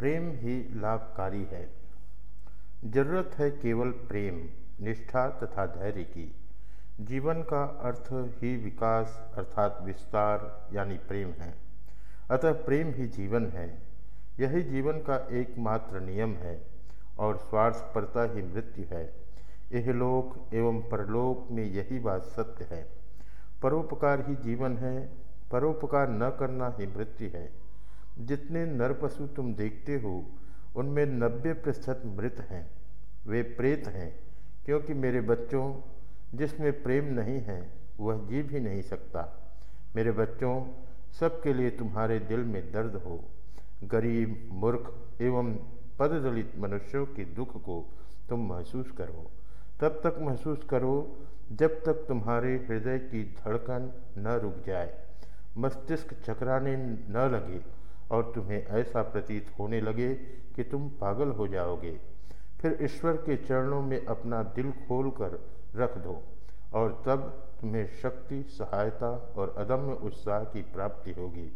प्रेम ही लाभकारी है। ज़रूरत है केवल प्रेम, निष्ठा तथा धैर्य की। जीवन का अर्थ ही विकास अर्थात विस्तार यानी प्रेम है। अतः प्रेम ही जीवन है। यही जीवन का एकमात्र नियम है और स्वार्थपरता ही मृत्यु है। इहलोक एवं परलोक में यही बात सत्य है। परोपकार ही जीवन है, परोपकार न करना ही मृत्यु है। जितने नर पशु तुम देखते हो, उनमें नब्बे प्रतिशत मृत हैं। वे प्रेत हैं, क्योंकि मेरे बच्चों, जिसमें प्रेम नहीं है, वह जी भी नहीं सकता। मेरे बच्चों, सबके लिए तुम्हारे दिल में दर्द हो। गरीब, मूर्ख एवं पददलित मनुष्यों के दुख को तुम महसूस करो। तब तक महसूस करो, जब तक तुम्हारे हृदय की धड़कन न रुक जाए। मस्तिष्क चकराने न लगे। और तुम्हें ऐसा प्रतीत होने लगे कि तुम पागल हो जाओगे। फिर ईश्वर के चरणों में अपना दिल खोल कर रख दो और तब तुम्हें शक्ति, सहायता और अदम्य उत्साह की प्राप्ति होगी।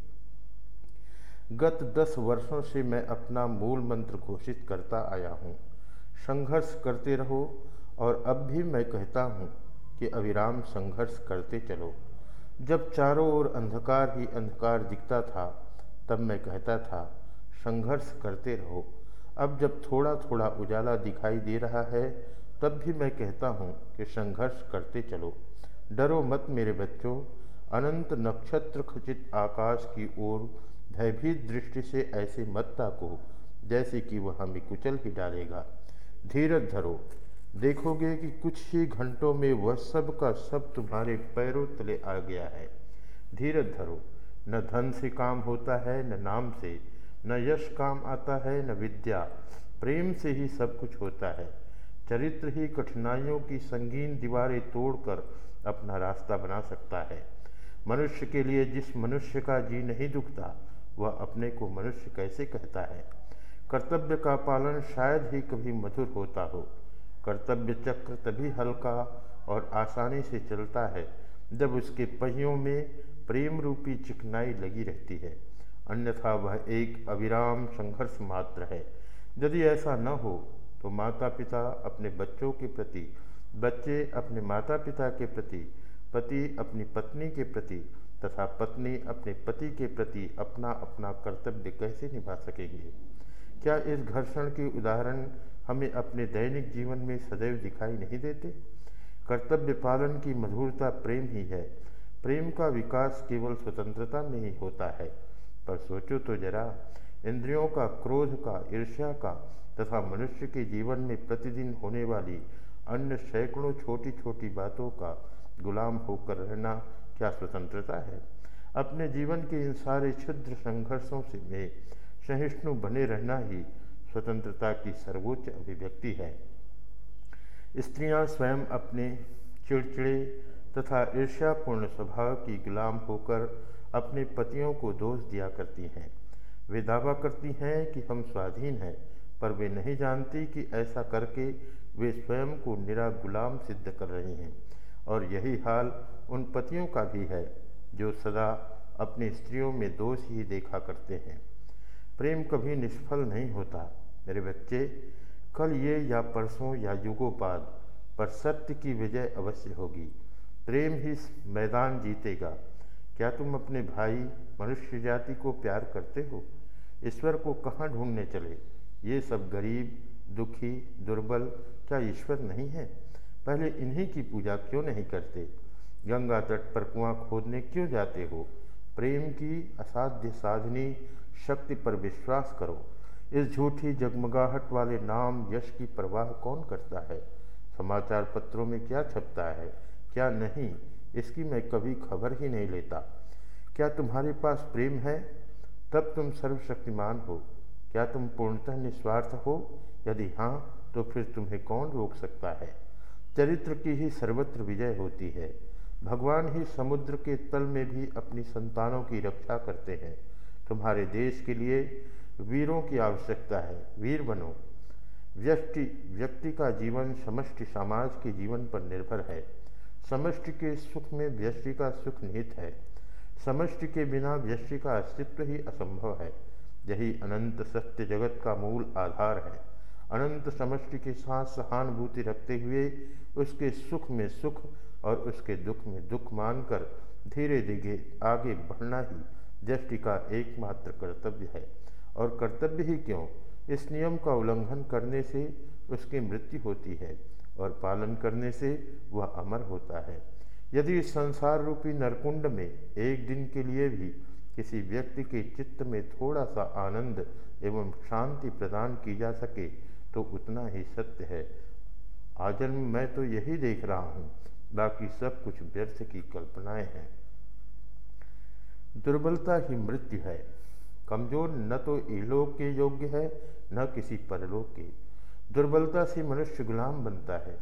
गत दस वर्षों से मैं अपना मूल मंत्र घोषित करता आया हूँ। संघर्ष करते रहो और अब भी मैं कहता हूँ कि अविराम संघर्ष करते चलो। जब चारों ओर अंधकार ही अंधकार दिखता था तब मैं कहता था, संघर्ष करते रहो। अब जब थोड़ा थोड़ा उजाला दिखाई दे रहा है, तब भी मैं कहता हूँ कि संघर्ष करते चलो। डरो मत मेरे बच्चों। अनंत नक्षत्र खचित आकाश की ओर भयभीत दृष्टि से ऐसे मत ताको, जैसे कि वह हमें कुचल ही डालेगा। धीरज धरो। देखोगे कि कुछ ही घंटों में वह सब का सब तुम्हारे पैरों तले आ गया है। धीरज धरो। न धन से काम होता है, न नाम से, न यश काम आता है, न विद्या। प्रेम से ही सब कुछ होता है। चरित्र ही कठिनाइयों की संगीन दीवारें तोड़कर अपना रास्ता बना सकता है। मनुष्य के लिए जिस मनुष्य का जी नहीं दुखता, वह अपने को मनुष्य कैसे कहता है? कर्तव्य का पालन शायद ही कभी मधुर होता हो। कर्तव्य चक्र तभी हल्का और आसानी से चलता है, जब उसके पहियों में प्रेम रूपी चिकनाई लगी रहती है। अन्यथा वह एक अविराम संघर्ष मात्र है। यदि ऐसा न हो तो माता पिता अपने बच्चों के प्रति, बच्चे अपने माता पिता के प्रति, पति अपनी पत्नी के प्रति, तथा पत्नी अपने पति के प्रति अपना अपना कर्तव्य कैसे निभा सकेंगे? क्या इस घर्षण के उदाहरण हमें अपने दैनिक जीवन में सदैव दिखाई नहीं देते? कर्तव्य पालन की मधुरता प्रेम ही है। प्रेम का विकास केवल स्वतंत्रता में ही होता है। पर सोचो तो जरा, इंद्रियों का क्रोध का, ईर्ष्या का तथा मनुष्य के जीवन में प्रतिदिन होने वाली अन्य सैकड़ों छोटी छोटी बातों का गुलाम होकर रहना क्या स्वतंत्रता है? अपने जीवन के इन सारे क्षुद्र संघर्षों से में सहिष्णु बने रहना ही स्वतंत्रता की सर्वोच्च अभिव्यक्ति है। स्त्रियाँ स्वयं अपने चिड़चिड़े तथा ईर्ष्यापूर्ण स्वभाव की गुलाम होकर अपने पतियों को दोष दिया करती हैं। वे दावा करती हैं कि हम स्वाधीन हैं, पर वे नहीं जानती कि ऐसा करके वे स्वयं को निरा गुलाम सिद्ध कर रही हैं। और यही हाल उन पतियों का भी है, जो सदा अपनी स्त्रियों में दोष ही देखा करते हैं। प्रेम कभी निष्फल नहीं होता, मेरे बच्चे। कल ये या परसों या युगोपाद पर सत्य की विजय अवश्य होगी। प्रेम ही मैदान जीतेगा। क्या तुम अपने भाई मनुष्य जाति को प्यार करते हो? ईश्वर को कहाँ ढूँढने चले? ये सब गरीब, दुखी, दुर्बल क्या ईश्वर नहीं है? पहले इन्हीं की पूजा क्यों नहीं करते? गंगा तट पर कुआँ खोदने क्यों जाते हो? प्रेम की असाध्य साधनी शक्ति पर विश्वास करो। इस झूठी जगमगाहट वाले नाम यश की परवाह कौन करता है? समाचार पत्रों में क्या छपता है? क्या नहीं? इसकी मैं कभी खबर ही नहीं लेता। क्या तुम्हारे पास प्रेम है? तब तुम सर्वशक्तिमान हो। क्या तुम पूर्णतः निस्वार्थ हो? यदि हाँ तो फिर तुम्हें कौन रोक सकता है? चरित्र की ही सर्वत्र विजय होती है। भगवान ही समुद्र के तल में भी अपनी संतानों की रक्षा करते हैं। तुम्हारे देश के लिए वीरों की आवश्यकता है। वीर बनो। व्यक्ति व्यक्ति का जीवन समष्टि समाज के जीवन पर निर्भर है। समष्टि के सुख में व्यष्टि का सुख निहित है। समष्टि के बिना व्यष्टि का अस्तित्व ही असंभव है। यही अनंत सत्य जगत का मूल आधार है। अनंत समष्टि के साथ सहानुभूति रखते हुए उसके सुख में सुख और उसके दुख में दुख मानकर धीरे धीरे आगे बढ़ना ही दृष्टि का एकमात्र कर्तव्य है। और कर्तव्य ही क्यों? इस नियम का उल्लंघन करने से उसकी मृत्यु होती है। और पालन करने से वह अमर होता है। यदि संसार रूपी नरकुंड में एक दिन के लिए भी किसी व्यक्ति के चित्त में थोड़ा सा आनंद एवं शांति प्रदान की जा सके तो उतना ही सत्य है। आजन्म मैं तो यही देख रहा हूँ, बाकी सब कुछ व्यर्थ की कल्पनाएँ हैं। दुर्बलता ही मृत्यु है। कमज़ोर न तो इलोक के योग्य है, न किसी परलोक के। दुर्बलता से मनुष्य गुलाम बनता है।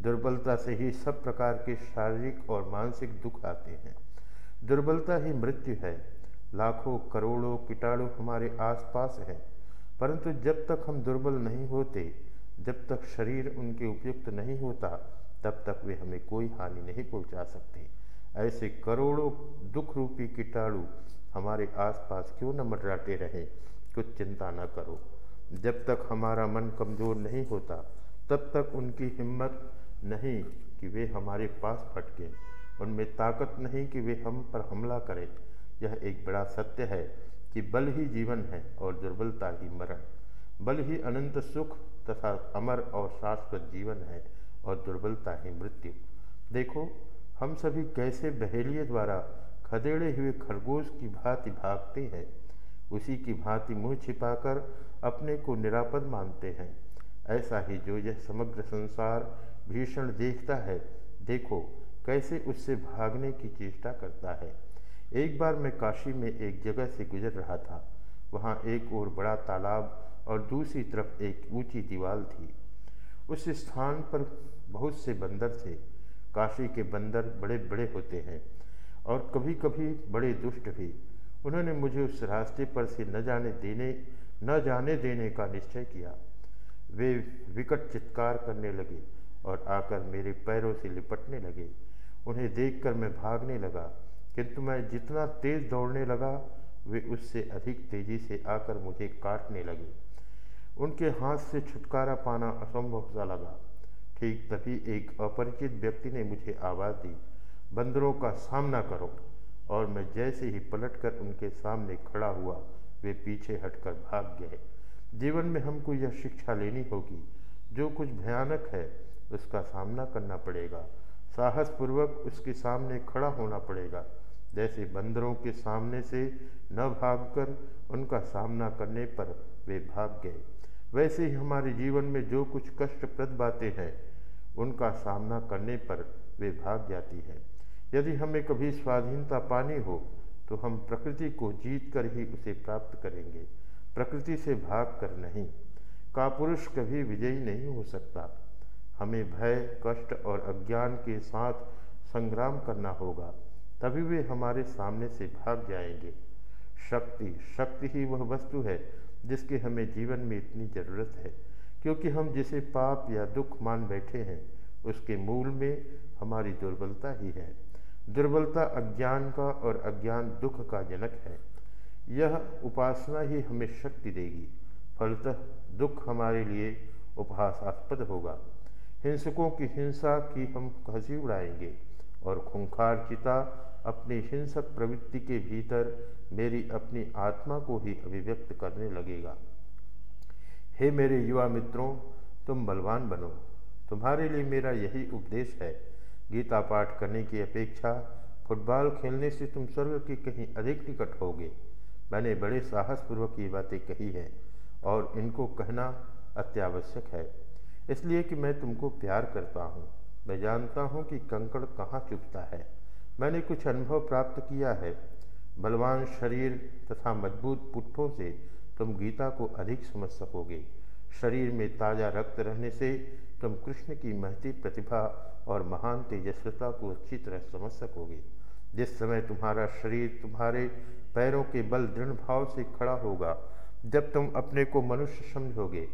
दुर्बलता से ही सब प्रकार के शारीरिक और मानसिक दुख आते हैं। दुर्बलता ही मृत्यु है। लाखों, करोड़ों कीटाणु हमारे आसपास हैं। परंतु जब तक हम दुर्बल नहीं होते, जब तक शरीर उनके उपयुक्त नहीं होता, तब तक वे हमें कोई हानि नहीं पहुँचा सकते। ऐसे करोड़ों दुख रूपी कीटाणु हमारे आसपास क्यों न मटराते रहे, कुछ चिंता न करो। जब तक हमारा मन कमज़ोर नहीं होता, तब तक उनकी हिम्मत नहीं कि वे हमारे पास फटके उनमें ताकत नहीं कि वे हम पर हमला करें। यह एक बड़ा सत्य है कि बल ही जीवन है और दुर्बलता ही मरण। बल ही अनंत सुख तथा अमर और शाश्वत जीवन है और दुर्बलता ही मृत्यु। देखो, हम सभी कैसे बहेलिए द्वारा खदेड़े हुए खरगोश की भांति भागते हैं। उसी की भांति मुँह छिपाकर अपने को निरापद मानते हैं। ऐसा ही जो यह समग्र संसार भीषण देखता है, देखो कैसे उससे भागने की चेष्टा करता है। एक बार मैं काशी में एक जगह से गुजर रहा था। वहाँ एक और बड़ा तालाब और दूसरी तरफ़ एक ऊँची दीवार थी। उस स्थान पर बहुत से बंदर थे। काशी के बंदर बड़े बड़े होते हैं और कभी कभी बड़े दुष्ट भी। उन्होंने मुझे उस रास्ते पर से न जाने देने, न जाने देने का निश्चय किया। वे विकट चित्कार करने लगे और आकर मेरे पैरों से लिपटने लगे। उन्हें देखकर मैं भागने लगा। किंतु मैं जितना तेज दौड़ने लगा, वे उससे अधिक तेज़ी से आकर मुझे काटने लगे। उनके हाथ से छुटकारा पाना असंभव सा लगा। ठीक तभी एक अपरिचित व्यक्ति ने मुझे आवाज़ दी, बंदरों का सामना करो। और मैं जैसे ही पलटकर उनके सामने खड़ा हुआ, वे पीछे हटकर भाग गए। जीवन में हमको यह शिक्षा लेनी होगी। जो कुछ भयानक है, उसका सामना करना पड़ेगा। साहसपूर्वक उसके सामने खड़ा होना पड़ेगा। जैसे बंदरों के सामने से न भागकर उनका सामना करने पर वे भाग गए। वैसे ही हमारे जीवन में जो कुछ कष्टप्रद बातें हैं, उनका सामना करने पर वे भाग जाती हैं। यदि हमें कभी स्वाधीनता पानी हो तो हम प्रकृति को जीत कर ही उसे प्राप्त करेंगे। प्रकृति से भाग कर नहीं का पुरुष कभी विजयी नहीं हो सकता। हमें भय, कष्ट और अज्ञान के साथ संग्राम करना होगा, तभी वे हमारे सामने से भाग जाएँगे। शक्ति शक्ति ही वह वस्तु है, जिसकी हमें जीवन में इतनी ज़रूरत है, क्योंकि हम जिसे पाप या दुख मान बैठे हैं, उसके मूल में हमारी दुर्बलता ही है। दुर्बलता अज्ञान का और अज्ञान दुख का जनक है। यह उपासना ही हमें शक्ति देगी। फलतः दुख हमारे लिए उपहासास्पद होगा। हिंसकों की हिंसा की हम हँसी उड़ाएँगे और खुंखार चिता अपनी हिंसक प्रवृत्ति के भीतर मेरी अपनी आत्मा को ही अभिव्यक्त करने लगेगा। हे मेरे युवा मित्रों, तुम बलवान बनो। तुम्हारे लिए मेरा यही उपदेश है गीता पाठ करने की अपेक्षा फुटबॉल खेलने से तुम स्वर्ग की कहीं अधिक निकट होगे। मैंने बड़े साहसपूर्वक ये बातें कही हैं और इनको कहना अत्यावश्यक है। इसलिए कि मैं तुमको प्यार करता हूँ। मैं जानता हूँ कि कंकड़ कहाँ चुपता है। मैंने कुछ अनुभव प्राप्त किया है। बलवान शरीर तथा मज़बूत पुट्ठों से तुम गीता को अधिक समझ सकोगे। शरीर में ताज़ा रक्त रहने से तुम कृष्ण की महती प्रतिभा और महान तेजस्वता को अच्छी तरह समझ सकोगे। जिस समय तुम्हारा शरीर तुम्हारे पैरों के बल दृढ़ भाव से खड़ा होगा, जब तुम अपने को मनुष्य समझोगे,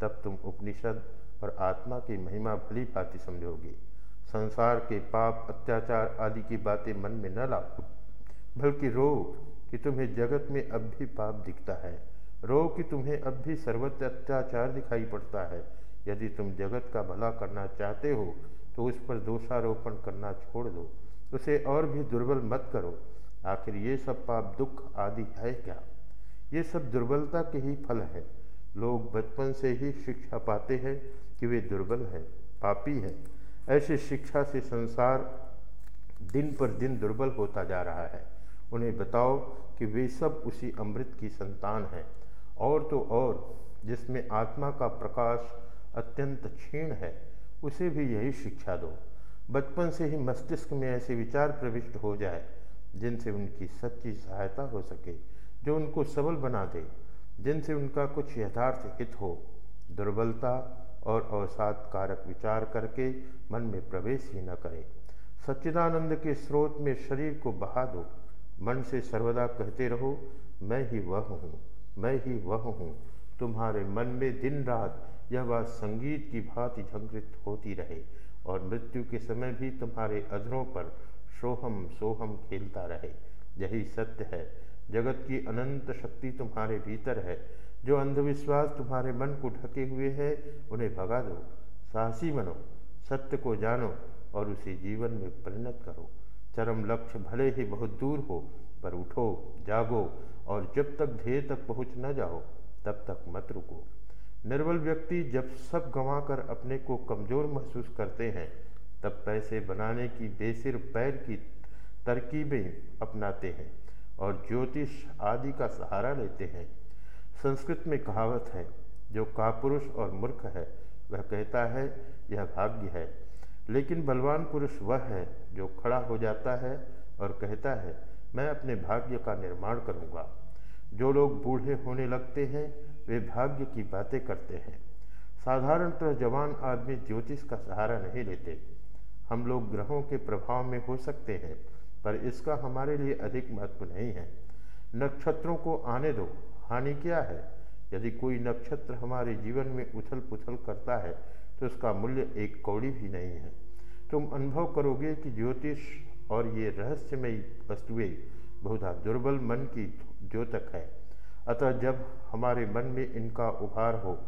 तब तुम उपनिषद और आत्मा की महिमा भली भांति समझोगे। संसार के पाप, अत्याचार आदि की बातें मन में न लाओ बल्कि रो कि तुम्हें जगत में अब भी पाप दिखता है। रो कि तुम्हें अब भी सर्वत्र अत्याचार दिखाई पड़ता है। यदि तुम जगत का भला करना चाहते हो तो उस पर दोषारोपण करना छोड़ दो। उसे और भी दुर्बल मत करो। आखिर ये सब पाप, दुख आदि है क्या? ये सब दुर्बलता के ही फल है। लोग बचपन से ही शिक्षा पाते हैं कि वे दुर्बल हैं, पापी हैं। ऐसी शिक्षा से संसार दिन पर दिन दुर्बल होता जा रहा है। उन्हें बताओ कि वे सब उसी अमृत की संतान हैं। और तो और, जिसमें आत्मा का प्रकाश अत्यंत क्षीण है। उसे भी यही शिक्षा दो। बचपन से ही मस्तिष्क में ऐसे विचार प्रविष्ट हो जाए, जिनसे उनकी सच्ची सहायता हो सके, जो उनको सबल बना दे, जिनसे उनका कुछ यथार्थ हित हो। दुर्बलता और अवसाद कारक विचार करके मन में प्रवेश ही न करें। सच्चिदानंद के स्रोत में शरीर को बहा दो। मन से सर्वदा कहते रहो, मैं ही वह हूँ, मैं ही वह हूँ। तुम्हारे मन में दिन रात यह बात संगीत की भांति झंकृत होती रहे और मृत्यु के समय भी तुम्हारे अधरों पर सोहम सोहम खेलता रहे। यही सत्य है। जगत की अनंत शक्ति तुम्हारे भीतर है। जो अंधविश्वास तुम्हारे मन को ढके हुए है, उन्हें भगा दो। साहसी बनो, सत्य को जानो और उसे जीवन में परिणत करो। चरम लक्ष्य भले ही बहुत दूर हो, पर उठो, जागो और जब तक ध्येय तक पहुँच न जाओ, तब तक मत रुको। निर्बल व्यक्ति जब सब गंवाकर अपने को कमज़ोर महसूस करते हैं, तब पैसे बनाने की बेसिर पैर की तरकीबें अपनाते हैं और ज्योतिष आदि का सहारा लेते हैं। संस्कृत में कहावत है, जो कापुरुष और मूर्ख है, वह कहता है, यह भाग्य है। लेकिन बलवान पुरुष वह है, जो खड़ा हो जाता है और कहता है, मैं अपने भाग्य का निर्माण करूँगा। जो लोग बूढ़े होने लगते हैं, वे भाग्य की बातें करते हैं। साधारणतः जवान आदमी ज्योतिष का सहारा नहीं लेते। हम लोग ग्रहों के प्रभाव में हो सकते हैं, पर इसका हमारे लिए अधिक महत्व नहीं है। नक्षत्रों को आने दो, हानि क्या है? यदि कोई नक्षत्र हमारे जीवन में उथल पुथल करता है तो उसका मूल्य एक कौड़ी भी नहीं है। तुम अनुभव करोगे कि ज्योतिष और ये रहस्यमयी वस्तुएँ बहुधा दुर्बल मन की द्योतक है। अतः जब हमारे मन में इनका उभार हो,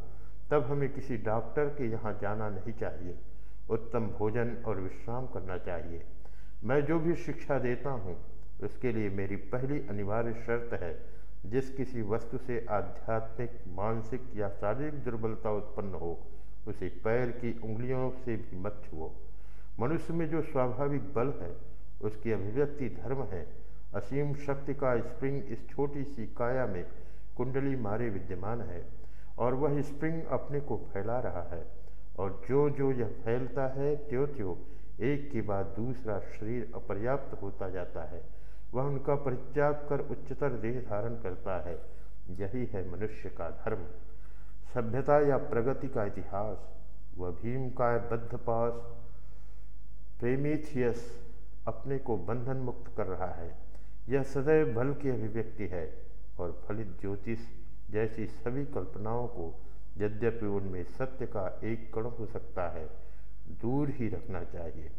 तब हमें किसी डॉक्टर के यहाँ जाना नहीं चाहिए। उत्तम भोजन और विश्राम करना चाहिए। मैं जो भी शिक्षा देता हूँ, उसके लिए मेरी पहली अनिवार्य शर्त है, जिस किसी वस्तु से आध्यात्मिक, मानसिक या शारीरिक दुर्बलता उत्पन्न हो, उसे पैर की उंगलियों से भी मत छुओ। मनुष्य में जो स्वाभाविक बल है, उसकी अभिव्यक्ति धर्म है असीम शक्ति का स्प्रिंग इस छोटी सी काया में कुंडली मारे विद्यमान है और वह स्प्रिंग अपने को फैला रहा है। और जो जो यह फैलता है त्यों त्यों एक के बाद दूसरा शरीर अपर्याप्त होता जाता है। वह उनका परित्याग कर उच्चतर देह धारण करता है। यही है मनुष्य का धर्म। सभ्यता या प्रगति का इतिहास। वह भीम का बद्ध पास, प्रेमिथियस, अपने को बंधन मुक्त कर रहा है। यह सदैव बल की अभिव्यक्ति है और फलित ज्योतिष जैसी सभी कल्पनाओं को यद्यपि उनमें सत्य का एक कण हो सकता है, दूर ही रखना चाहिए।